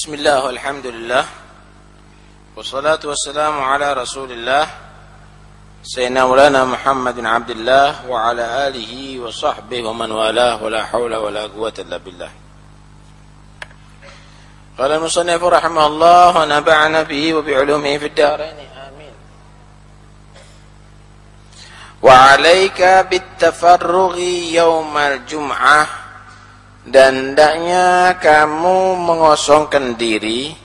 بسم الله والحمد لله والصلاة والسلام على رسول الله سيدنا مولانا محمد عبد الله وعلى آله وصحبه ومن والاه ولا حول ولا قوة إلا بالله. قال المصنف رحمه الله ونبعنا به وبعلومه في الدارين. آمين. وعليك بالتفرغ يوم الجمعة dan hendaknya kamu mengosongkan diri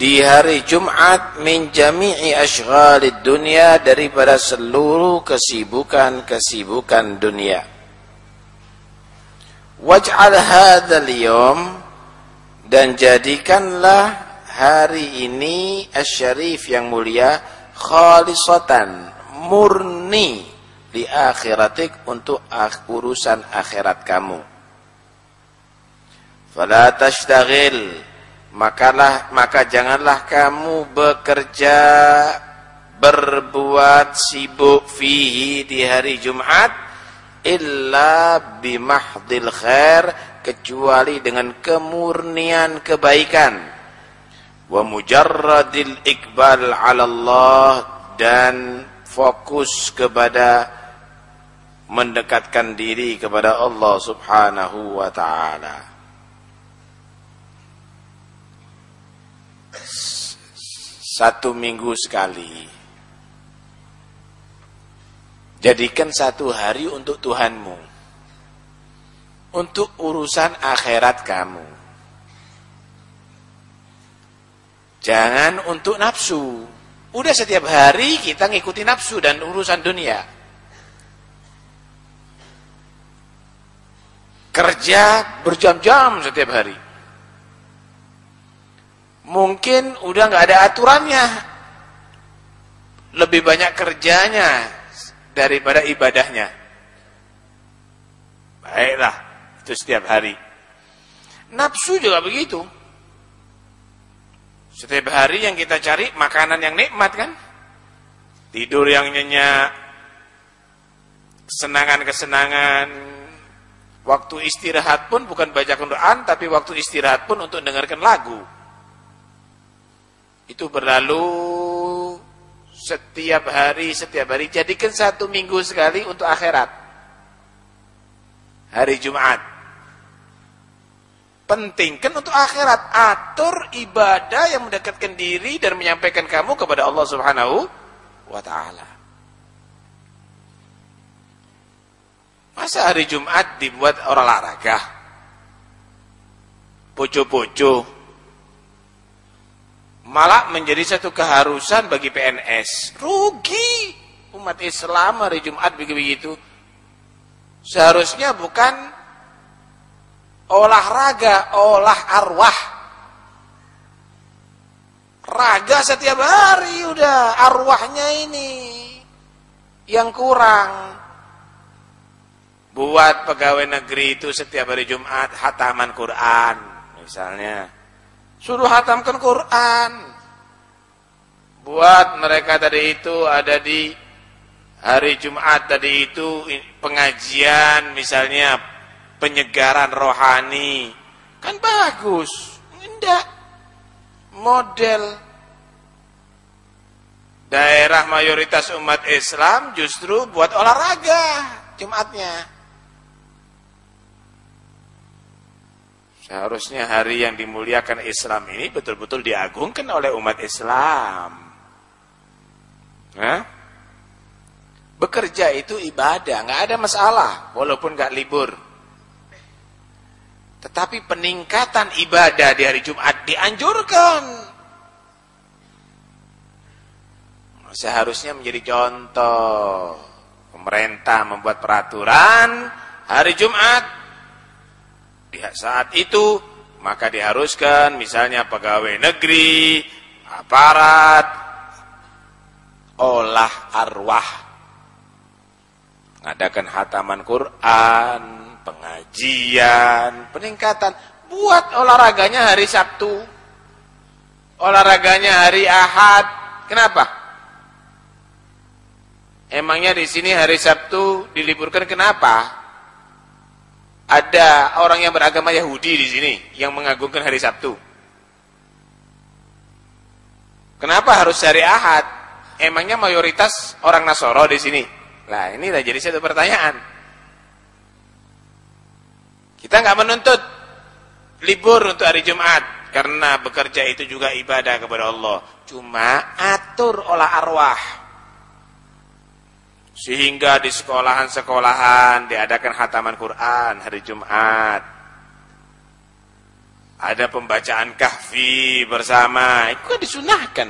di hari Jumat min jami'i asyghalid dunia daripada seluruh kesibukan-kesibukan dunia. Waj'al hadzal yawm dan jadikanlah hari ini asyarif yang mulia khalisatan murni di akhiratik untuk urusan akhirat kamu. Fala tashtagil makalah maka janganlah kamu bekerja berbuat sibuk fihi di hari Jumat illa bimahdil khair kecuali dengan kemurnian kebaikan wa mujarradil iqbal 'ala Allah dan fokus kepada mendekatkan diri kepada Allah Subhanahu wa taala. Satu minggu sekali. Jadikan satu hari untuk Tuhanmu. Untuk urusan akhirat kamu. Jangan untuk nafsu. Udah setiap hari kita ngikuti nafsu dan urusan dunia. Kerja berjam-jam setiap hari. Mungkin udah nggak ada aturannya. Lebih banyak kerjanya daripada ibadahnya. Baiklah, itu setiap hari. Nafsu juga begitu. Setiap hari yang kita cari makanan yang nikmat kan? Tidur yang nyenyak, kesenangan-kesenangan, Waktu istirahat pun bukan baca Quran, tapi waktu istirahat pun untuk dengarkan lagu. Itu berlalu setiap hari, setiap hari. Jadikan satu minggu sekali untuk akhirat. Hari Jumat. Pentingkan untuk akhirat. Atur ibadah yang mendekatkan diri dan menyampaikan kamu kepada Allah Subhanahu wa Ta'ala. Masa hari Jumat dibuat olahraga? Poco-poco. Malah menjadi satu keharusan bagi PNS. Rugi umat Islam hari Jumat begitu. Seharusnya bukan olahraga, olah arwah. Raga setiap hari udah arwahnya ini yang kurang. Buat pegawai negeri itu setiap hari Jumat hataman Quran misalnya. Suruh hatamkan Quran. Buat mereka tadi itu ada di hari Jumat tadi itu pengajian misalnya penyegaran rohani. Kan bagus. Enggak. Model daerah mayoritas umat Islam justru buat olahraga Jumatnya. Seharusnya hari yang dimuliakan Islam ini betul-betul diagungkan oleh umat Islam. Nah, bekerja itu ibadah, nggak ada masalah, walaupun nggak libur. Tetapi peningkatan ibadah di hari Jumat dianjurkan. Seharusnya menjadi contoh. Pemerintah membuat peraturan hari Jumat di saat itu maka diharuskan misalnya pegawai negeri, aparat, olah arwah. Ngadakan hataman Quran, pengajian, peningkatan. Buat olahraganya hari Sabtu. Olahraganya hari Ahad. Kenapa? Emangnya di sini hari Sabtu diliburkan kenapa? Ada orang yang beragama Yahudi di sini yang mengagungkan hari Sabtu. Kenapa harus hari Ahad? Emangnya mayoritas orang Nasoro di sini? Nah, ini jadi satu pertanyaan. Kita nggak menuntut libur untuk hari Jumat karena bekerja itu juga ibadah kepada Allah. Cuma atur olah arwah. Sehingga di sekolahan-sekolahan diadakan hataman Quran hari Jumat. Ada pembacaan kahfi bersama. Itu kan disunahkan.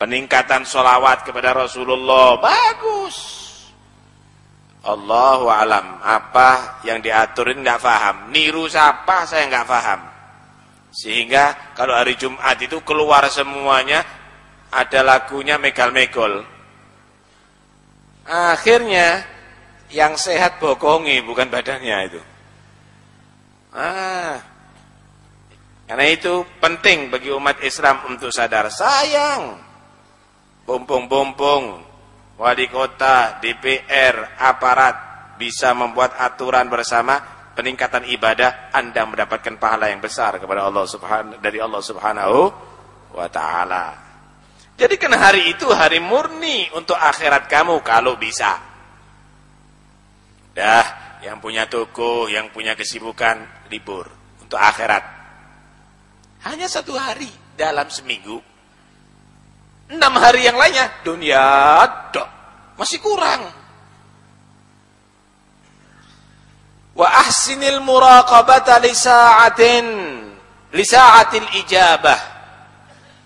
Peningkatan solawat kepada Rasulullah. Bagus. Allahu alam apa yang diaturin nggak paham niru siapa saya nggak paham sehingga kalau hari Jumat itu keluar semuanya ada lagunya megal-megol. Akhirnya yang sehat bokongi bukan badannya itu. Ah. Karena itu penting bagi umat Islam untuk sadar sayang bumbung-bumbung wali kota, DPR, aparat bisa membuat aturan bersama peningkatan ibadah, Anda mendapatkan pahala yang besar kepada Allah Subhanahu dari Allah Subhanahu wa taala. Jadi kan hari itu hari murni untuk akhirat kamu kalau bisa. Dah, yang punya toko, yang punya kesibukan libur untuk akhirat. Hanya satu hari dalam seminggu Enam hari yang lainnya dunia dok. Masih kurang. Wa ahsinil muraqabata li sa'atin li sa'atil ijabah.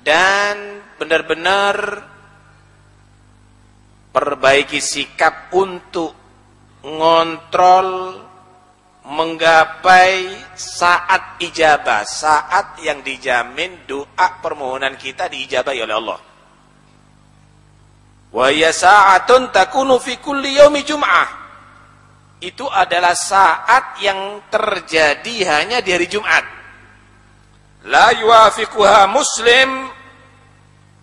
Dan benar-benar perbaiki sikap untuk ngontrol menggapai saat ijabah, saat yang dijamin doa permohonan kita diijabahi oleh Allah. Wa ya sa'atun takunu fi kulli yaumi jum'ah. Itu adalah saat yang terjadi hanya di hari Jumat. La yuafiquha muslim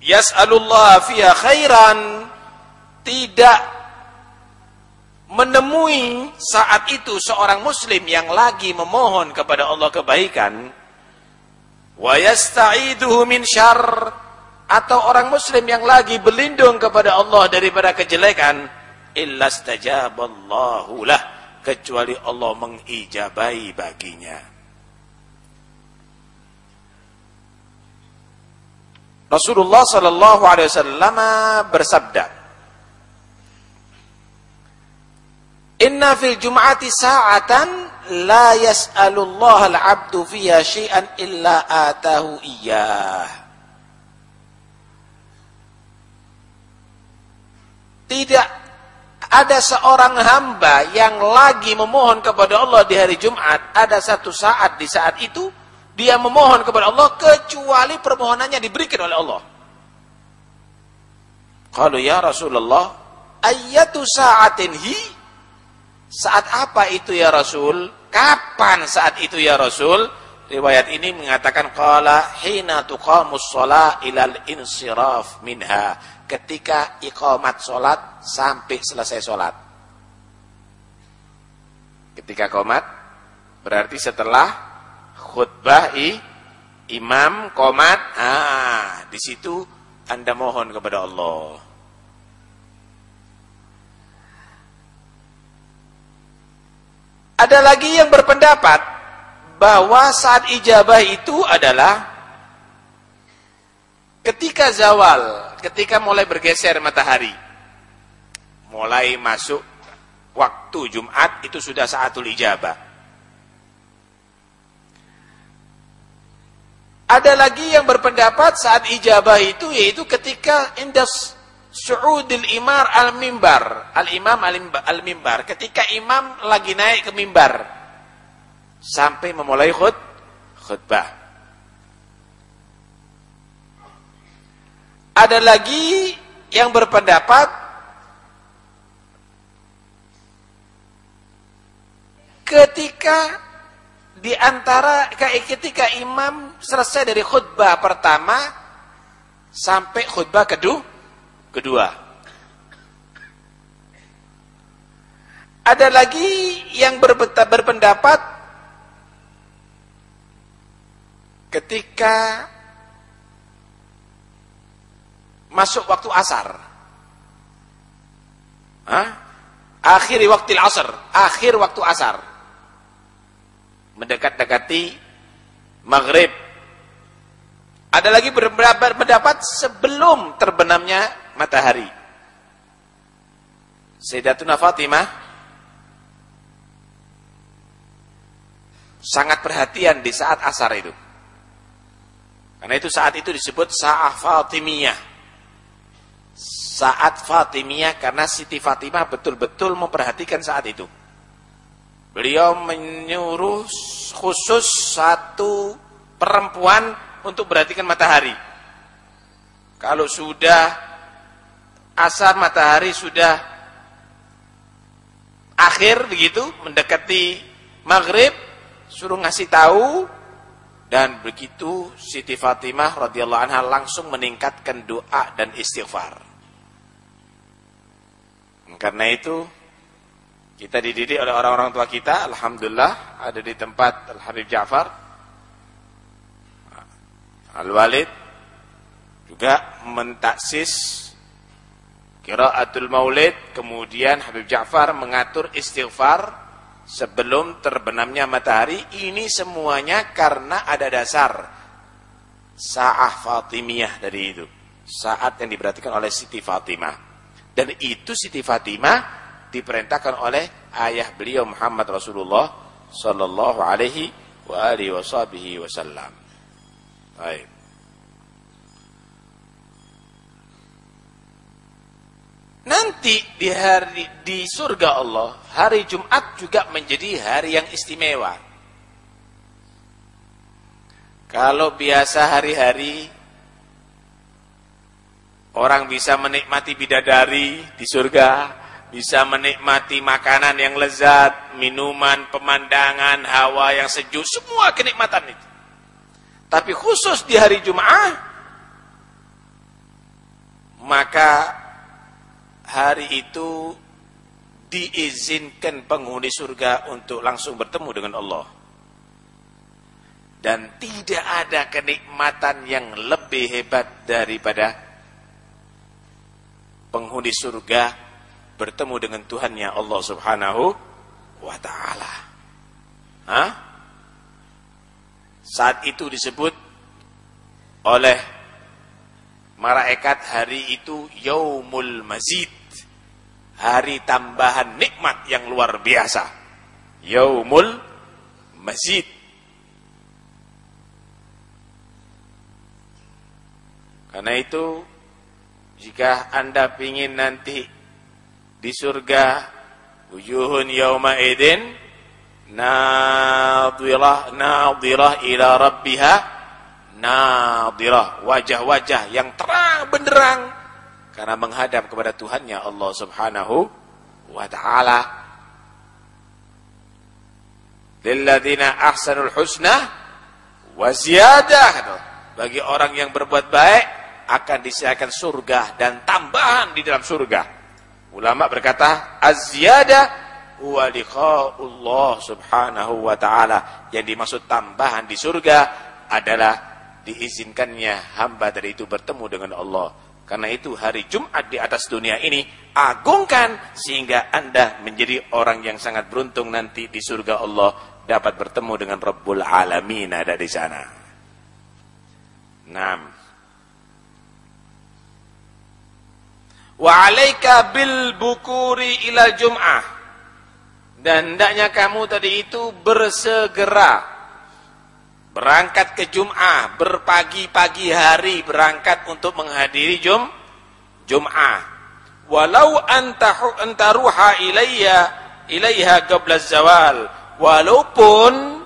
yas'alullah fiha khairan. Tidak menemui saat itu seorang muslim yang lagi memohon kepada Allah kebaikan. Wa yasta'iduhu min syarr. Atau orang muslim yang lagi berlindung kepada Allah daripada kejelekan. Illa stajaballahu lah. Kecuali Allah mengijabai baginya Rasulullah sallallahu alaihi wasallam bersabda Inna fil jum'ati sa'atan la yas'alullaha al-'abdu fiha syai'an illa atahu iyyah Tidak ada seorang hamba yang lagi memohon kepada Allah di hari Jumat. Ada satu saat di saat itu dia memohon kepada Allah kecuali permohonannya diberikan oleh Allah. Kalau ya Rasulullah, ayatu saatin hi? Saat apa itu ya Rasul? Kapan saat itu ya Rasul? Riwayat ini mengatakan qala hina tuqamus shalah ilal insiraf minha ketika iqamat sholat sampai selesai sholat. Ketika komat berarti setelah khutbah i, imam komat, ah di situ anda mohon kepada Allah. Ada lagi yang berpendapat bahwa saat ijabah itu adalah ketika zawal ketika mulai bergeser matahari. Mulai masuk waktu Jumat itu sudah saatul ijabah. Ada lagi yang berpendapat saat ijabah itu yaitu ketika indas su'udil imar al-mimbar. Al-imam al-mimbar. Ketika imam lagi naik ke mimbar. Sampai memulai khut, khutbah. Ada lagi yang berpendapat ketika di antara ketika imam selesai dari khutbah pertama sampai khutbah kedua kedua Ada lagi yang berpendapat ketika masuk waktu asar. Hah? Akhir waktu asar, akhir waktu asar. Mendekat-dekati maghrib. Ada lagi berpendapat sebelum terbenamnya matahari. Sayyidatuna Fatimah sangat perhatian di saat asar itu. Karena itu saat itu disebut sa'ah Fatimiyah saat Fatimiyah karena Siti Fatimah betul-betul memperhatikan saat itu. Beliau menyuruh khusus satu perempuan untuk perhatikan matahari. Kalau sudah asar matahari sudah akhir begitu mendekati maghrib suruh ngasih tahu dan begitu Siti Fatimah radhiyallahu anha langsung meningkatkan doa dan istighfar. Karena itu kita dididik oleh orang-orang tua kita, alhamdulillah ada di tempat Al Habib Ja'far Al Walid juga mentaksis Qiraatul Maulid, kemudian Habib Ja'far mengatur istighfar sebelum terbenamnya matahari. Ini semuanya karena ada dasar Sa'ah Fatimiyah dari itu. Saat yang diperhatikan oleh Siti Fatimah. Dan itu Siti Fatimah diperintahkan oleh ayah beliau Muhammad Rasulullah sallallahu alaihi wasallam. Nanti di hari di surga Allah, hari Jumat juga menjadi hari yang istimewa. Kalau biasa hari-hari Orang bisa menikmati bidadari di surga, bisa menikmati makanan yang lezat, minuman, pemandangan, hawa yang sejuk, semua kenikmatan itu. Tapi khusus di hari Jumat, maka hari itu diizinkan penghuni surga untuk langsung bertemu dengan Allah. Dan tidak ada kenikmatan yang lebih hebat daripada penghuni surga bertemu dengan Tuhannya Allah Subhanahu wa taala. Hah? Saat itu disebut oleh malaikat hari itu yaumul mazid. Hari tambahan nikmat yang luar biasa. Yaumul mazid. Karena itu jika anda ingin nanti di surga wujuhun yawma idin nadirah nadirah ila rabbiha nadirah wajah-wajah yang terang benderang karena menghadap kepada Tuhannya Allah Subhanahu wa taala lilladzina ahsanul husna wa ziyadah bagi orang yang berbuat baik akan disediakan surga dan tambahan di dalam surga. Ulama berkata, az-ziyada huwa liqa'ullah subhanahu wa ta'ala. Yang dimaksud tambahan di surga adalah diizinkannya hamba dari itu bertemu dengan Allah. Karena itu hari Jumat di atas dunia ini agungkan sehingga Anda menjadi orang yang sangat beruntung nanti di surga Allah dapat bertemu dengan Rabbul Alamin ada di sana. 6. Wa alaika bil bukuri ila jum'ah. Dan hendaknya kamu tadi itu bersegera berangkat ke Jum'ah, berpagi-pagi hari berangkat untuk menghadiri Jum Jum'ah. Walau antahu antaruha ilayya ilaiha qabla zawal. Walaupun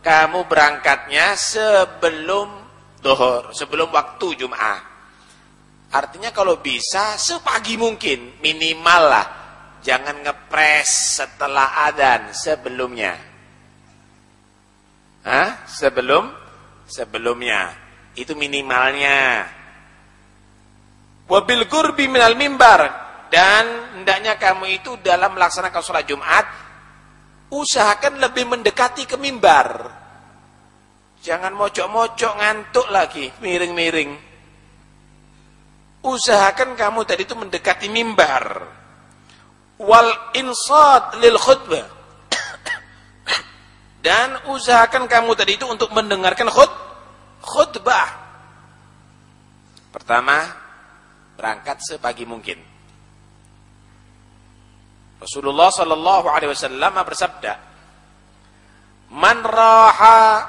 kamu berangkatnya sebelum duhur, sebelum waktu Jum'ah. Artinya kalau bisa sepagi mungkin minimal lah. Jangan ngepres setelah adan sebelumnya. Hah? Sebelum sebelumnya. Itu minimalnya. Wabil gurbi minal mimbar dan hendaknya kamu itu dalam melaksanakan sholat Jumat usahakan lebih mendekati ke mimbar. Jangan mojok-mojok ngantuk lagi, miring-miring. Usahakan kamu tadi itu mendekati mimbar. Wal insat lil khutbah. Dan usahakan kamu tadi itu untuk mendengarkan khut khutbah. Pertama, berangkat sepagi mungkin. Rasulullah sallallahu alaihi wasallam bersabda, "Man raha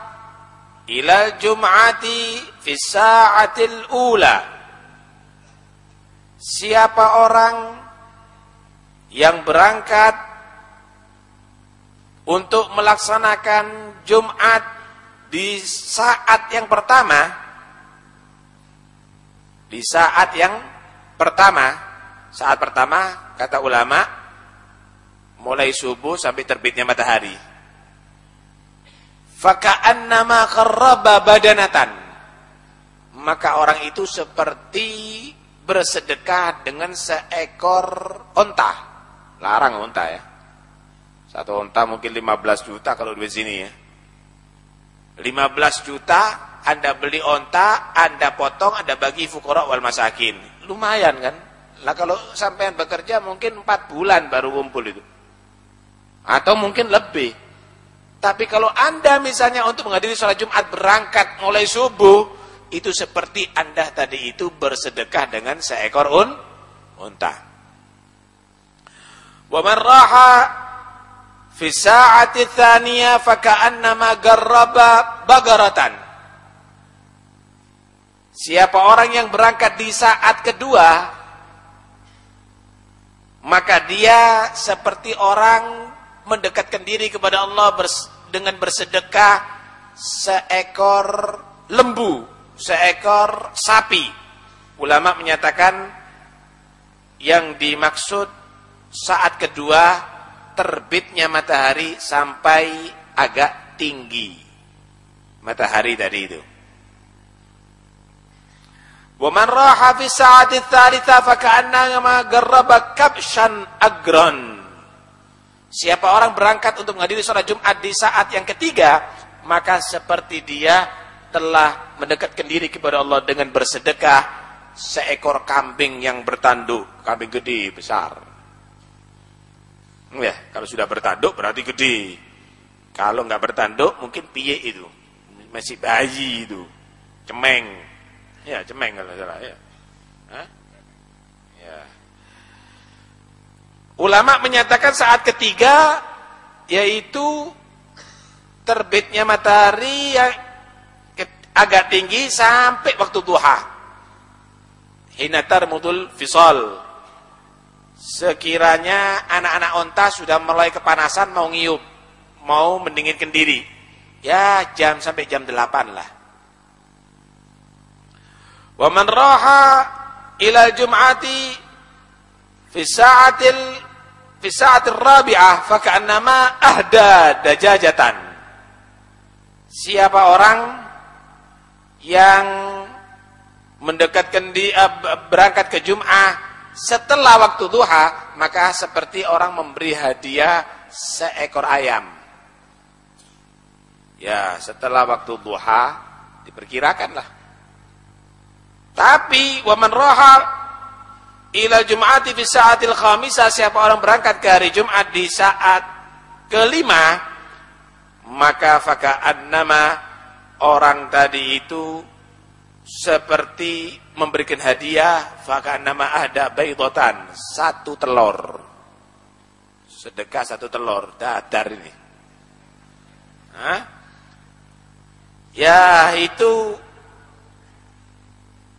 ila jum'ati fi sa'atil ula." Siapa orang yang berangkat untuk melaksanakan Jumat di saat yang pertama di saat yang pertama saat pertama kata ulama mulai subuh sampai terbitnya matahari. Faka'annama kharraba badanatan. Maka orang itu seperti bersedekah dengan seekor onta. Larang onta ya. Satu onta mungkin 15 juta kalau di sini ya. 15 juta Anda beli onta, Anda potong, Anda bagi fukara wal masakin. Lumayan kan? Lah kalau sampai bekerja mungkin 4 bulan baru kumpul itu. Atau mungkin lebih. Tapi kalau anda misalnya untuk menghadiri sholat Jumat berangkat mulai subuh, itu seperti anda tadi itu bersedekah dengan seekor un, unta. Wa raha fi sa'ati tsaniyah faka'annama garraba bagaratan. Siapa orang yang berangkat di saat kedua, maka dia seperti orang mendekatkan diri kepada Allah dengan bersedekah seekor lembu, seekor sapi. Ulama menyatakan yang dimaksud saat kedua terbitnya matahari sampai agak tinggi. Matahari tadi itu. Waman raha fi sa'ati tsalitsa fa ka'annama garraba kabshan agron. Siapa orang berangkat untuk menghadiri sholat Jumat di saat yang ketiga, maka seperti dia telah mendekatkan diri kepada Allah dengan bersedekah seekor kambing yang bertanduk, kambing gede, besar. Ya, kalau sudah bertanduk berarti gede. Kalau nggak bertanduk mungkin piye itu, masih bayi itu, cemeng. Ya, cemeng kalau salah ya. Ya. Ulama menyatakan saat ketiga yaitu terbitnya matahari yang agak tinggi sampai waktu duha. Hinatar mudul fisol. Sekiranya anak-anak onta sudah mulai kepanasan mau ngiup, mau mendinginkan diri. Ya jam sampai jam 8 lah. Wa man raha ila jum'ati fi sa'atil fi sa'atir rabi'ah faka'annama ahda dajajatan. Siapa orang yang mendekatkan di uh, berangkat ke Jum'ah setelah waktu duha, maka seperti orang memberi hadiah seekor ayam. Ya, setelah waktu duha diperkirakanlah. Tapi waman roha ila jum'ati fi sa'atil khamisah siapa orang berangkat ke hari Jumat di saat kelima maka faka annama orang tadi itu seperti memberikan hadiah faka annama ada baydatan satu telur sedekah satu telur dadar ini Hah? ya itu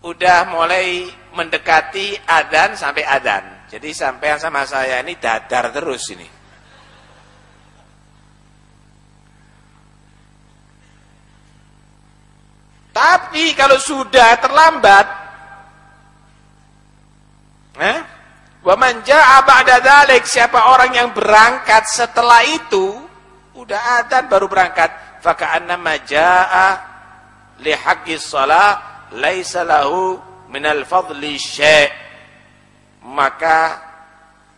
udah mulai mendekati adan sampai adan. Jadi sampai sama saya ini dadar terus ini. Tapi kalau sudah terlambat, eh, wa man siapa orang yang berangkat setelah itu, udah adan baru berangkat, faka'annama jaa li haqqis shalah laisa lahu fadli maka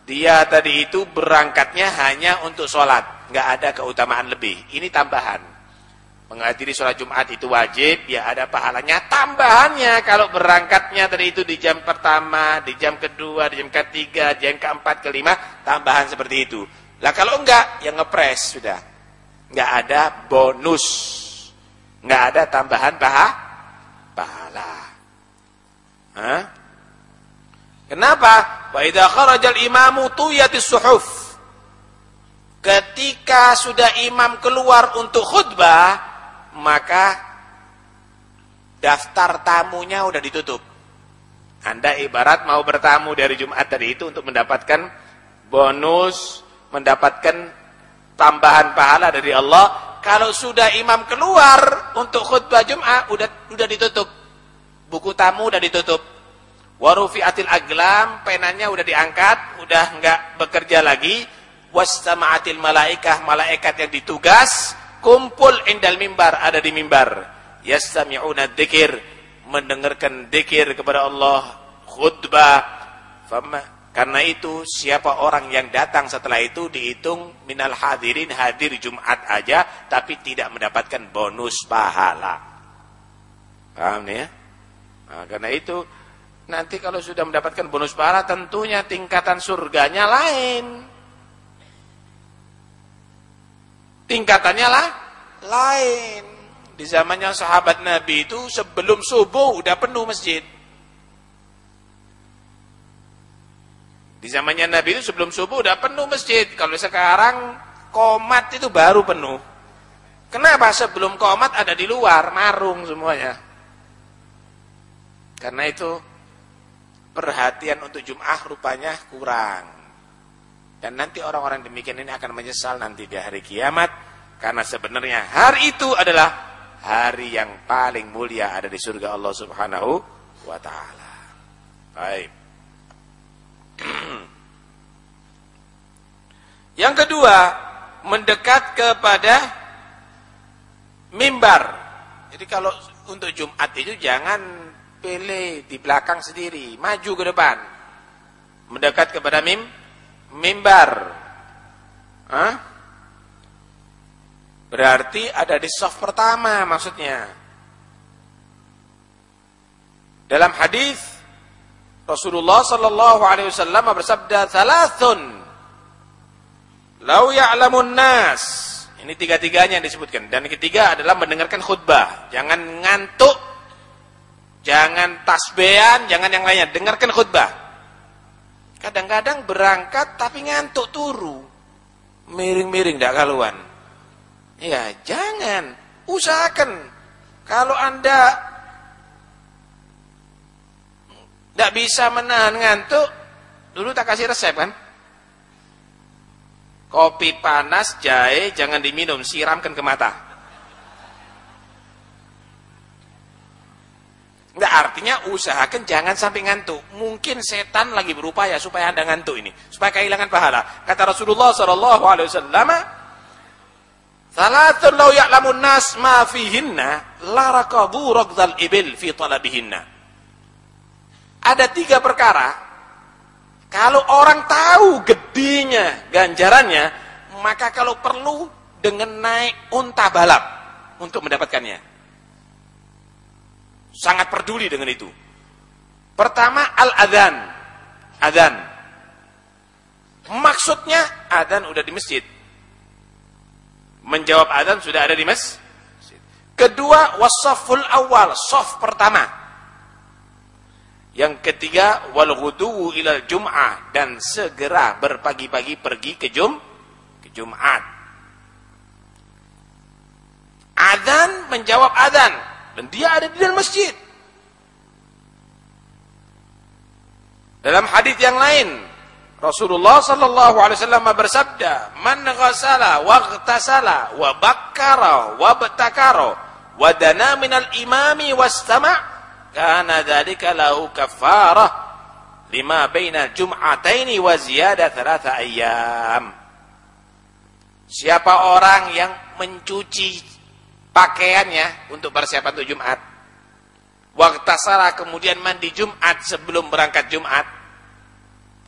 Dia tadi itu berangkatnya hanya untuk sholat. nggak ada keutamaan lebih. Ini tambahan. Menghadiri sholat Jumat itu wajib, ya ada pahalanya. Tambahannya kalau berangkatnya tadi itu di jam pertama, di jam kedua, di jam ketiga, di jam keempat, kelima, tambahan seperti itu. Lah kalau enggak, yang ngepres sudah. Enggak ada bonus. Enggak ada tambahan paha, pahala. Hah? Kenapa? Wa idza kharajal imamu tuyatis suhuf. Ketika sudah imam keluar untuk khutbah, maka daftar tamunya udah ditutup. Anda ibarat mau bertamu dari Jumat tadi itu untuk mendapatkan bonus, mendapatkan tambahan pahala dari Allah. Kalau sudah imam keluar untuk khutbah Jumat, udah udah ditutup. Buku tamu udah ditutup warufi'atil aglam penanya udah diangkat udah enggak bekerja lagi wastama'atil malaikah malaikat yang ditugas kumpul indal mimbar ada di mimbar yastami'una dzikir mendengarkan dzikir kepada Allah khutbah Fama. karena itu siapa orang yang datang setelah itu dihitung minal hadirin hadir Jumat aja tapi tidak mendapatkan bonus pahala paham ya nah, karena itu Nanti kalau sudah mendapatkan bonus pahala tentunya tingkatan surganya lain. Tingkatannya lah lain. Di zamannya sahabat Nabi itu sebelum subuh udah penuh masjid. Di zamannya Nabi itu sebelum subuh udah penuh masjid. Kalau sekarang komat itu baru penuh. Kenapa sebelum komat ada di luar, marung semuanya. Karena itu perhatian untuk Jum'ah rupanya kurang. Dan nanti orang-orang demikian ini akan menyesal nanti di hari kiamat. Karena sebenarnya hari itu adalah hari yang paling mulia ada di surga Allah subhanahu wa ta'ala. Baik. yang kedua, mendekat kepada mimbar. Jadi kalau untuk Jumat itu jangan pilih di belakang sendiri, maju ke depan. Mendekat kepada mim mimbar. Hah? Berarti ada di soft pertama maksudnya. Dalam hadis Rasulullah sallallahu alaihi wasallam bersabda, "Thalathun lau ya'lamun nas." Ini tiga-tiganya yang disebutkan dan ketiga adalah mendengarkan khutbah. Jangan ngantuk Jangan tasbehan, jangan yang lainnya. Dengarkan khutbah. Kadang-kadang berangkat tapi ngantuk turu. Miring-miring tidak kaluan. Ya, jangan. Usahakan. Kalau Anda tidak bisa menahan ngantuk, dulu tak kasih resep kan? Kopi panas, jahe, jangan diminum, siramkan ke mata. Enggak artinya usahakan jangan sampai ngantuk. Mungkin setan lagi berupaya supaya Anda ngantuk ini, supaya kehilangan pahala. Kata Rasulullah sallallahu alaihi wasallam, "Salatun law ya'lamun nas ma fihinna la raqabu raqdal ibil fi talabihinna." Ada tiga perkara kalau orang tahu gedenya ganjarannya, maka kalau perlu dengan naik unta balap untuk mendapatkannya. Sangat peduli dengan itu. Pertama al-adhan. Adhan. Maksudnya adhan udah di masjid. Menjawab adhan sudah ada di masjid. Kedua wasaful awal, sof pertama. Yang ketiga wal ghuduwu ilal jum'ah dan segera berpagi-pagi pergi ke jum ke Jumat. Adzan menjawab adzan dan dia ada di dalam masjid. Dalam hadis yang lain, Rasulullah sallallahu alaihi wasallam bersabda, "Man ghasala wa ightasala wa bakkara wa batakara wa dana minal imami wastama' kana dzalika lahu kafarah lima baina jum'ataini wa ziyada thalatha ayyam." Siapa orang yang mencuci pakaiannya untuk persiapan untuk Jumat. Waktu salah kemudian mandi Jumat sebelum berangkat Jumat.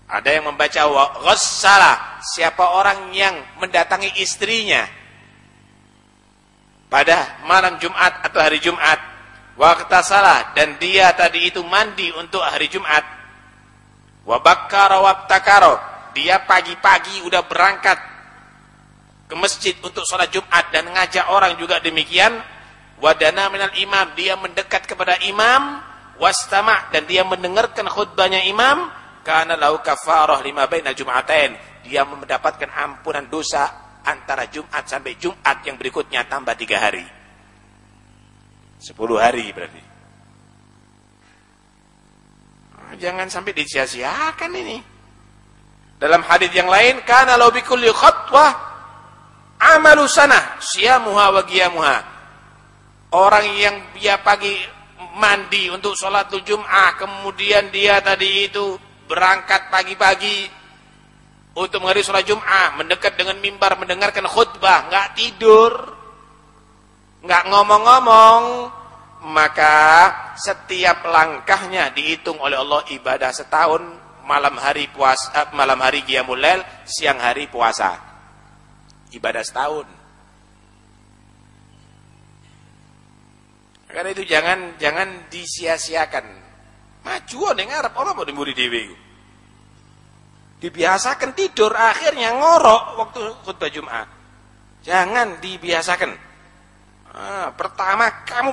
Ada yang membaca wa ghassala, siapa orang yang mendatangi istrinya pada malam Jumat atau hari Jumat. Waktu salah dan dia tadi itu mandi untuk hari Jumat. Wa bakkara dia pagi-pagi udah berangkat ke masjid untuk sholat Jumat dan ngajak orang juga demikian. Wadana minal imam, dia mendekat kepada imam. Wastama' dan dia mendengarkan khutbahnya imam karena lau kafarah lima baina jum'atain. Dia mendapatkan ampunan dosa antara Jumat sampai Jumat yang berikutnya tambah tiga hari. Sepuluh hari berarti. Jangan sampai disia-siakan ini. Dalam hadis yang lain, karena lau bikulli khutwah amalu sana siamuha wa giyamuha. Orang yang dia pagi mandi untuk sholat Jum'ah, kemudian dia tadi itu berangkat pagi-pagi untuk menghadiri sholat Jum'ah, mendekat dengan mimbar, mendengarkan khutbah, nggak tidur, nggak ngomong-ngomong, maka setiap langkahnya dihitung oleh Allah ibadah setahun, malam hari puasa, eh, malam hari qiyamul siang hari puasa. Ibadah setahun. Karena itu jangan jangan disia-siakan Majuan yang Arab orang mau dimuri dewi. Dibiasakan tidur akhirnya ngorok waktu khutbah Jumat. Jangan dibiasakan. Ah, pertama kamu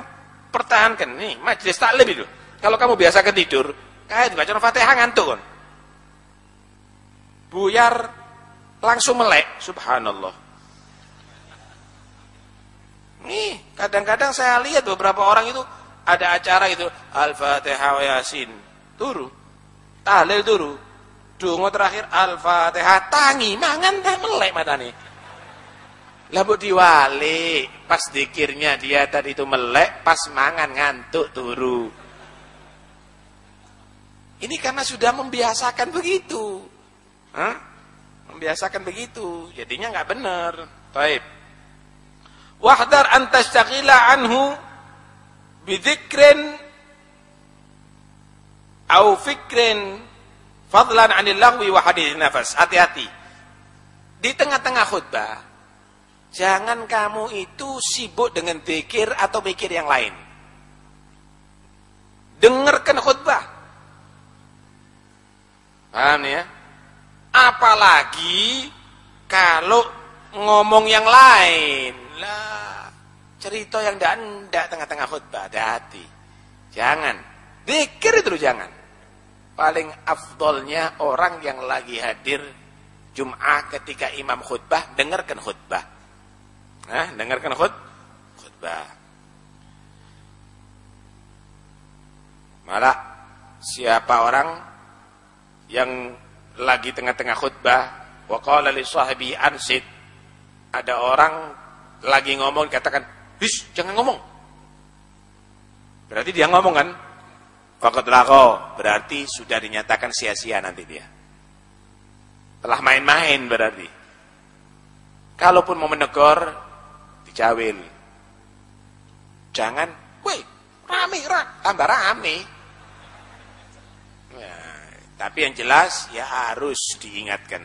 pertahankan nih majelis taklim itu. Kalau kamu biasakan tidur, kayak dibaca Fatihah ngantuk kan. Buyar langsung melek, subhanallah. Nih, kadang-kadang saya lihat beberapa orang itu ada acara itu Al-Fatihah wa Yasin. Turu. Tahlil turu. Dungo terakhir Al-Fatihah. Tangi mangan teh melek matane. Labut diwali pas dikirnya dia tadi itu melek pas mangan ngantuk turu. Ini karena sudah membiasakan begitu. Hah? membiasakan begitu. Jadinya nggak benar. Taib wahdar antastaqila anhu bidzikrin au fikrin fadlan 'anil lahwi wa nafas. Hati-hati. Di tengah-tengah khutbah, jangan kamu itu sibuk dengan pikir atau pikir yang lain. Dengarkan khutbah. Paham ya? Apalagi kalau ngomong yang lain. Lah cerita yang tidak tengah-tengah khutbah, hati-hati. Jangan. Dikir itu jangan. Paling afdolnya orang yang lagi hadir Jum'ah ketika imam khutbah, dengarkan khutbah. Nah, dengarkan khut, khutbah. Malah siapa orang yang lagi tengah-tengah khutbah, wa qala li sahibi ansid, ada orang lagi ngomong katakan His, jangan ngomong. Berarti dia ngomong kan? Fakat lako, berarti sudah dinyatakan sia-sia nanti dia. Telah main-main berarti. Kalaupun mau menegur, dicawil. Jangan, woi, rame, rame, tambah rame. Ya, tapi yang jelas ya harus diingatkan.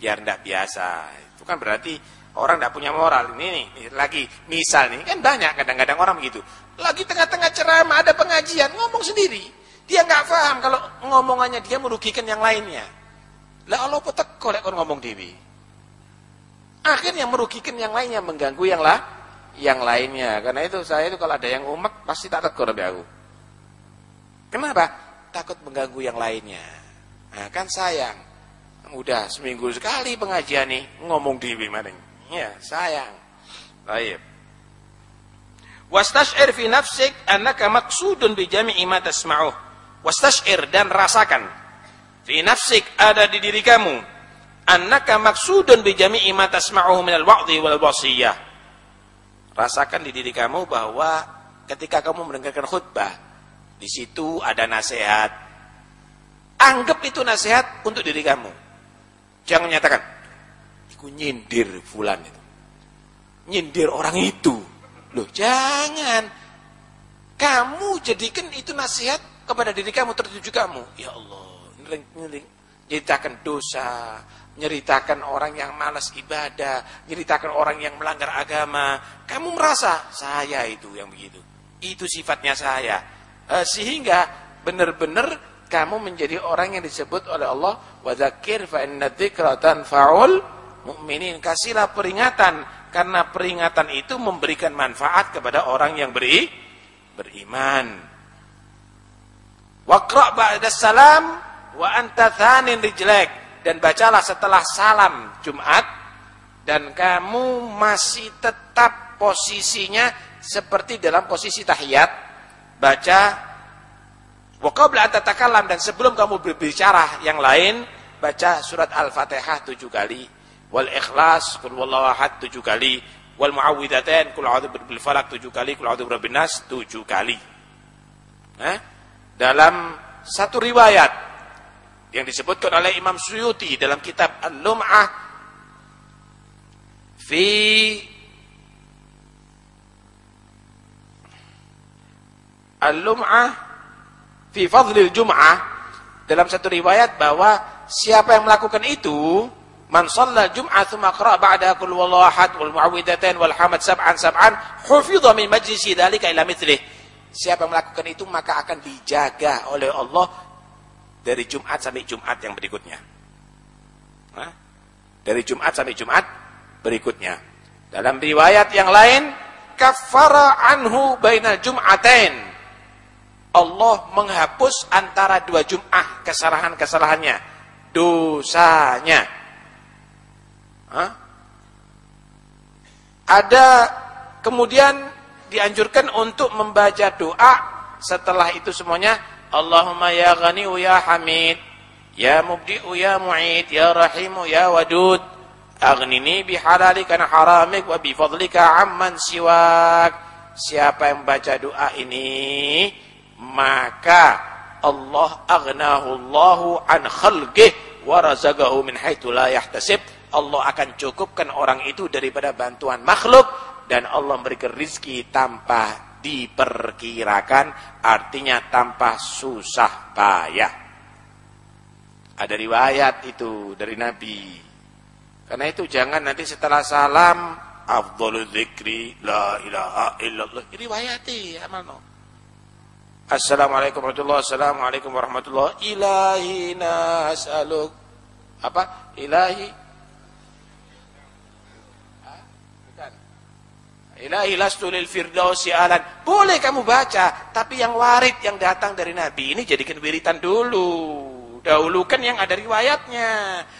Biar tidak biasa. Itu kan berarti Orang tidak punya moral. Ini nih, lagi misal nih, kan banyak kadang-kadang orang begitu. Lagi tengah-tengah ceramah ada pengajian, ngomong sendiri. Dia nggak paham kalau ngomongannya dia merugikan yang lainnya. Lah Allah petek lek kon ngomong dewi. Akhirnya merugikan yang lainnya, mengganggu yang lah, yang lainnya. Karena itu saya itu kalau ada yang umek pasti tak tegur lebih aku. Kenapa? Takut mengganggu yang lainnya. Nah, kan sayang. Udah seminggu sekali pengajian nih ngomong dewi maning. Ya, sayang. Baik. Wastash'ir fi nafsik annaka maqsudun bi jami'i ma tasma'uh. Wastash'ir dan rasakan fi nafsik ada di diri kamu annaka maqsudun bi jami'i ma tasma'uhu min al-wa'dhi wal wasiyah. Rasakan di diri kamu bahwa ketika kamu mendengarkan khutbah di situ ada nasihat. Anggap itu nasihat untuk diri kamu. Jangan nyatakan, Iku nyindir fulan itu. Nyindir orang itu. Loh, jangan. Kamu jadikan itu nasihat kepada diri kamu, tertuju kamu. Ya Allah, nyeritakan dosa, nyeritakan orang yang malas ibadah, nyeritakan orang yang melanggar agama. Kamu merasa saya itu yang begitu. Itu sifatnya saya. Eh, sehingga benar-benar kamu menjadi orang yang disebut oleh Allah wa dzakir fa inna dzikra tanfa'ul mu'minin. Kasihlah peringatan. Karena peringatan itu memberikan manfaat kepada orang yang beri beriman. Waqra' ba'da salam wa anta thanin rijlak dan bacalah setelah salam Jumat. Dan kamu masih tetap posisinya seperti dalam posisi tahiyat. Baca wa qabla dan sebelum kamu berbicara yang lain baca surat Al-Fatihah tujuh kali wal ikhlas kul wallahu ahad tujuh kali. Wal muawwidzatain kul a'udzu birabbil falaq tujuh kali. Kul a'udzu birabbin nas tujuh kali. Eh? dalam satu riwayat yang disebutkan oleh Imam Suyuti dalam kitab Al-Lum'ah fi Al-Lum'ah fi fadlil Jum'ah dalam satu riwayat bahwa siapa yang melakukan itu man shalla jum'ah thumma qara ba'da qul wallahu ahad wal mu'awwidhatain wal hamad sab'an sab'an hufidha min majlisi dzalika ila mithlih siapa yang melakukan itu maka akan dijaga oleh Allah dari Jumat sampai Jumat yang berikutnya Hah? dari Jumat sampai Jumat berikutnya dalam riwayat yang lain kafara anhu bainal jum'atain Allah menghapus antara dua Jum'ah kesalahan-kesalahannya, dosanya. Hah? Ada kemudian dianjurkan untuk membaca doa setelah itu semuanya Allahumma ya ghani'u ya hamid ya mubdi'u ya mu'id ya rahimu ya wadud aghnini bihalalika haramik wa bifadlika amman siwak siapa yang baca doa ini maka Allah aghnahu Allahu an khalqih wa razaqahu min haitsu la yahtasib Allah akan cukupkan orang itu daripada bantuan makhluk dan Allah memberikan rizki tanpa diperkirakan artinya tanpa susah payah. Ada riwayat itu dari Nabi. Karena itu jangan nanti setelah salam afdhalul dzikri la ilaha illallah. Riwayati amal no. Assalamualaikum warahmatullahi Assalamualaikum warahmatullahi Ilahi nas'aluk. Apa? Ilahi Ilahi lastu lil firdausi alan Boleh kamu baca Tapi yang warid yang datang dari Nabi Ini jadikan wiritan dulu Dahulukan yang ada riwayatnya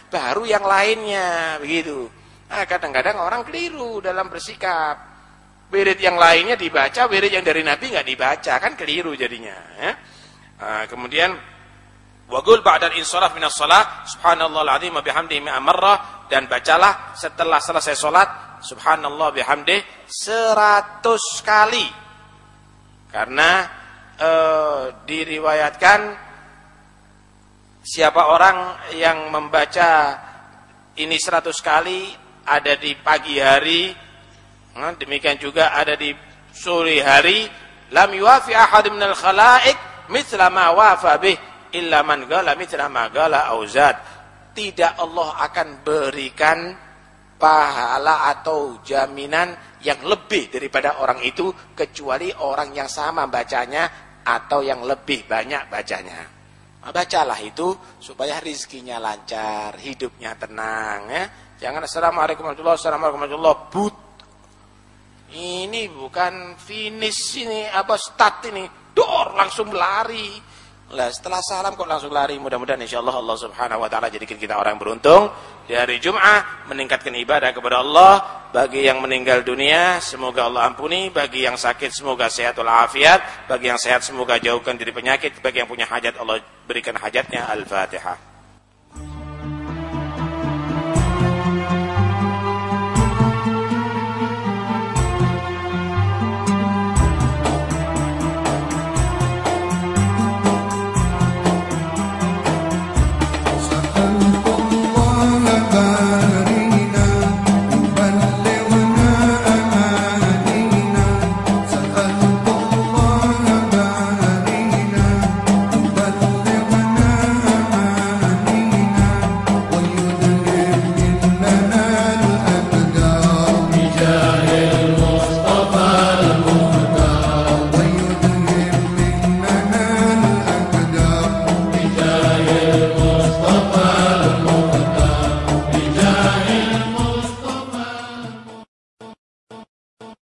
Baru yang lainnya Begitu Nah kadang-kadang orang keliru dalam bersikap wirid yang lainnya dibaca, wirid yang dari Nabi nggak dibaca, kan keliru jadinya. Ya. Nah, kemudian wagul ba'dal insaraf minas salat, subhanallah alazim wa bihamdihi dan bacalah setelah selesai salat subhanallah bihamdi seratus kali. Karena eh, diriwayatkan siapa orang yang membaca ini seratus kali ada di pagi hari Nah, demikian juga ada di sore hari lam yuwafi ahad minal khalaik mithla ma wafa bih illa man gala mithla ma gala auzad. Tidak Allah akan berikan pahala atau jaminan yang lebih daripada orang itu kecuali orang yang sama bacanya atau yang lebih banyak bacanya. Nah, bacalah itu supaya rizkinya lancar, hidupnya tenang ya. Jangan assalamualaikum warahmatullahi wabarakatuh but ini bukan finish ini apa start ini. Dor langsung lari. Lah setelah salam kok langsung lari. Mudah-mudahan insyaallah Allah Subhanahu wa taala jadikan kita orang beruntung di hari Jumat meningkatkan ibadah kepada Allah. Bagi yang meninggal dunia semoga Allah ampuni, bagi yang sakit semoga sehat walafiat, bagi yang sehat semoga jauhkan dari penyakit, bagi yang punya hajat Allah berikan hajatnya. Al-Fatihah.